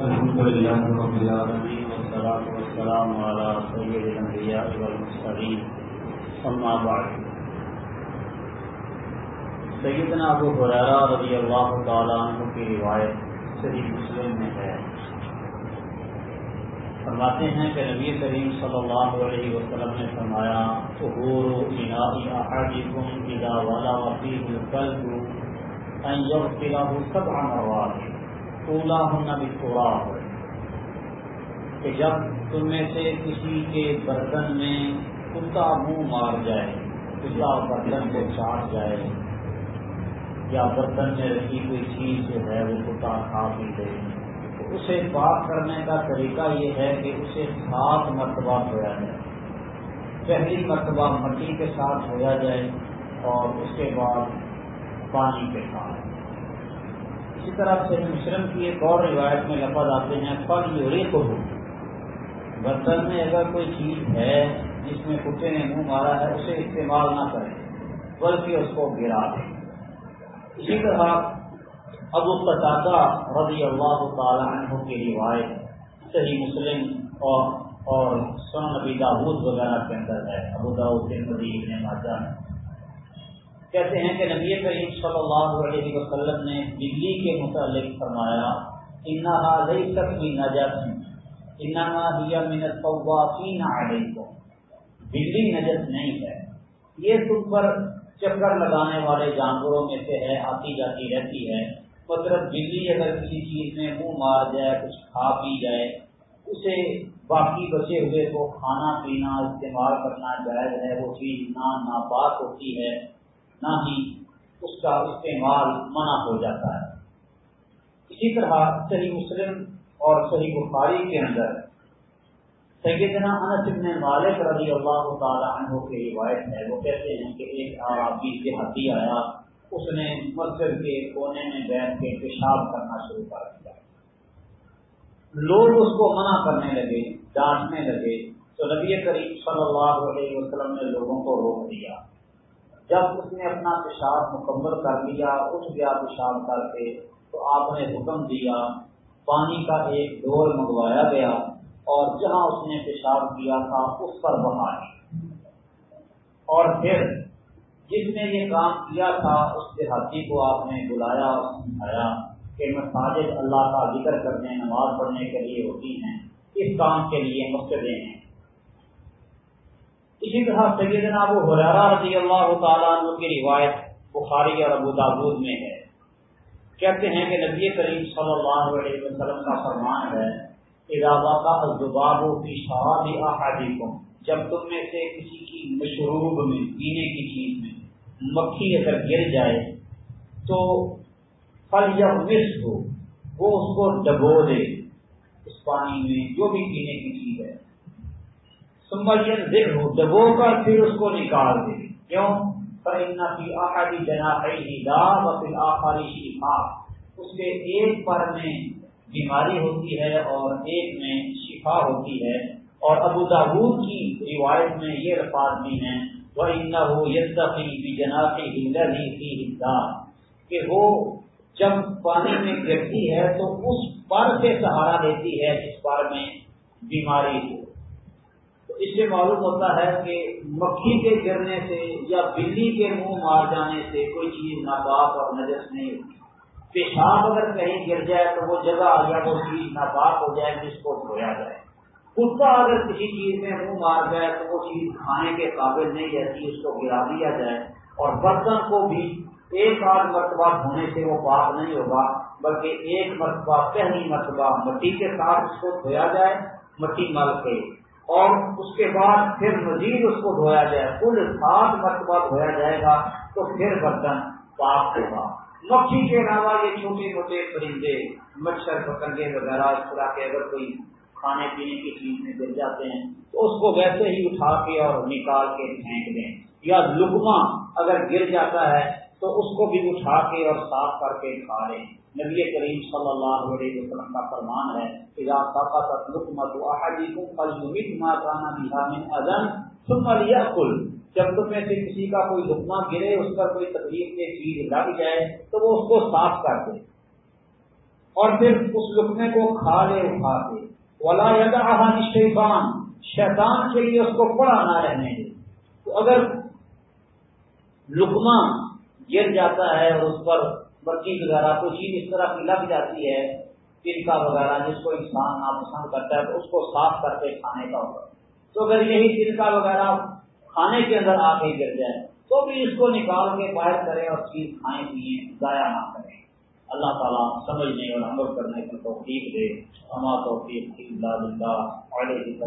الحمد لله رب العالمين، والصلاة والسلام على سيد الأنبياء والمرسلين. أما بعد، سیدنا ابو حریرہ رضی اللہ تعالیٰ عنہ کی روایت صحیح مسلم میں ہے۔ فرماتے ہیں کہ نبی کریم صلی اللہ علیہ وسلم نے فرمایا ظہور انائی احادیکم اذا ولا وفیہ القلب ان یغفرہ سبع مرات اولا ہونا بھی تھوڑا ہو کہ جب تم میں سے کسی کے برتن میں کتا منہ مار جائے، کتا برتن کو چاٹ جائے، یا برتن میں رکھی کوئی چیز جو ہے وہ کتا کھا پی دے تو اسے پاک کرنے کا طریقہ یہ ہے کہ اسے سات مرتبہ دھویا جائے۔ پہلی مرتبہ مٹی کے ساتھ دھویا جائے اور اس کے بعد پانی کے ساتھ۔ اسی طرح سے مشرم کی ایک اور روایت میں لفظ آتے ہیں پل یوری کو برتن میں اگر کوئی چیز ہے جس میں کتے نے منہ مارا ہے، اسے استعمال نہ کریں، بلکہ اس کو گرا دیں۔ اسی طرح ابو قطع رضی اللہ تعالی عنہ کی روایت صحیح مسلم اور اور سن نبی داود وغیرہ کے اندر ہے۔ ابو داود ابن ماجہ۔ کہتے ہیں کہ نبی کریم صلی اللہ علیہ وسلم نے بجلی کے متعلق فرمایا انہا لیست بھی نجس انہا ہی من الطوافین علیکم بجلی نجس نہیں ہے۔ یہ تم پر چکر لگانے والے جانوروں میں سے ہے، آتی جاتی رہتی ہے۔ مطلب بجلی اگر کسی چیز میں منہ مار جائے، کچھ کھا پی جائے، اسے باقی بچے ہوئے کو کھانا پینا، استعمال کرنا جائز ہے، وہ چیز نہ ناپاک ہوتی ہے نہ ہی اس کا استعمال منع ہو جاتا ہے۔ اسی طرح صحیح مسلم اور صحیح بخاری کے اندر سیدنا انس ابن مالک رضی اللہ تعالی عنہ کی روایت ہے۔ وہ کہتے ہیں کہ ایک آرابی کے ہاتھی آیا، اس نے مسجد کے کونے میں بیٹھ کے پیشاب کرنا شروع کر دیا۔ لوگ اس کو منع کرنے لگے، ڈانٹنے لگے۔ تو نبی کریم صلی اللہ علیہ وسلم نے لوگوں کو روک دیا۔ جب اس نے اپنا پیشاب مکمل کر لیا اٹھ گیا پیشاب کر کے تو آپ نے حکم دیا، پانی کا ایک ڈور منگوایا گیا اور جہاں اس نے پیشاب کیا تھا، اس پر بہا اور پھر جس نے یہ کام کیا تھا، اس دیہاتی کو آپ نے بلایا اور سمجھایا کہ مساجد اللہ کا ذکر کرنے، نماز پڑھنے کے لیے ہوتی ہیں، اس کام کے لیے مسجدیں ہیں۔ اسی طرح سیدنا ابو حرارہ رضی اللہ تعالیٰ عنہ کی روایت بخاری اور ابو دابود میں ہے۔ کہتے ہیں کہ نبی کریم صلی اللہ علیہ وسلم کا فرمان ہے الزباب کی شراب احادیکم جب تم میں سے کسی کی مشروب میں، پینے کی چیز میں مکھی اگر گر جائے، تو پھل یا مس ہو وہ اس کو ڈبو دے۔ اس پانی میں جو بھی پینے کی چیز ہے سمبلین ذکر کر پھر اس کو نکال دے۔ کیوں؟ آخری شفا اس کے ایک پر میں بیماری ہوتی ہے اور ایک میں شفا ہوتی ہے۔ اور ابو داود کی روایت میں یہ الفاظ بھی ہیں وہ ہو یسفی جنا کہ وہ جب پانی میں گرتی ہے تو اس پر سے سہارا لیتی ہے جس پر میں بیماری ہو۔ اس سے معلوم ہوتا ہے کہ مکھی کے گرنے سے یا بلی کے منہ مار جانے سے کوئی چیز ناپاک اور نجس نہیں ہوتی۔ پیشاب اگر کہیں گر جائے تو وہ جگہ یا وہ چیز ناپاک ہو جائے جس کو دھویا جائے۔ کتا اگر کسی چیز میں منہ مار جائے تو وہ چیز کھانے کے قابل نہیں رہتی، اس کو گرا دیا جائے۔ اور برتن کو بھی ایک آدھ مرتبہ دھونے سے وہ پاک نہیں ہوگا، بلکہ ایک مرتبہ، پہلی مرتبہ مٹی کے ساتھ اس کو دھویا جائے، مٹی مل کے۔ اور اس کے بعد پھر مزید اس کو دھویا جائے، کل سات مرتبہ دھویا جائے گا، تو پھر برتن پاک ہوگا۔ مکھی کے علاوہ یہ چھوٹے موٹے پرندے، مچھر پکنگے وغیرہ، اس طرح کے اگر کوئی کھانے پینے کی چیز میں گر جاتے ہیں، تو اس کو ویسے ہی اٹھا کے اور نکال کے پھینک دیں۔ یا لکما اگر گر جاتا ہے، تو اس کو بھی اٹھا کے اور صاف کر کے کھا لیں۔ نبی کریم صلی اللہ علیہ وسلم کا فرمان ہے جب تم میں سے کسی کا کوئی لکما گرے، اس پر کوئی تکلیف میں چیز لگ جائے، تو وہ اس کو صاف کر دے۔ اور پھر اس لکمے کو کھا لے اٹھا کے ولا شیفان شیطان کے لیے اس کو پڑا نہ رہنے دے۔ تو اگر لکما گر جاتا ہے اور اس پر بچی وغیرہ کوئی چیز اس طرح کی لگ جاتی ہے تنکا وغیرہ جس کو انسان ناپسند کرتا ہے، تو اس کو صاف کر کے کھانے کا ہوگا۔ تو اگر یہی تنکا وغیرہ کھانے کے اندر آ کے گر جائے، تو بھی اس کو نکال کے باہر کریں اور چیز کھائیں، پیئیں، ضائع نہ کریں۔ اللہ تعالیٰ سمجھنے اور عمل کرنے کی توفیق دے۔ ہما توفیق اللہ علیہ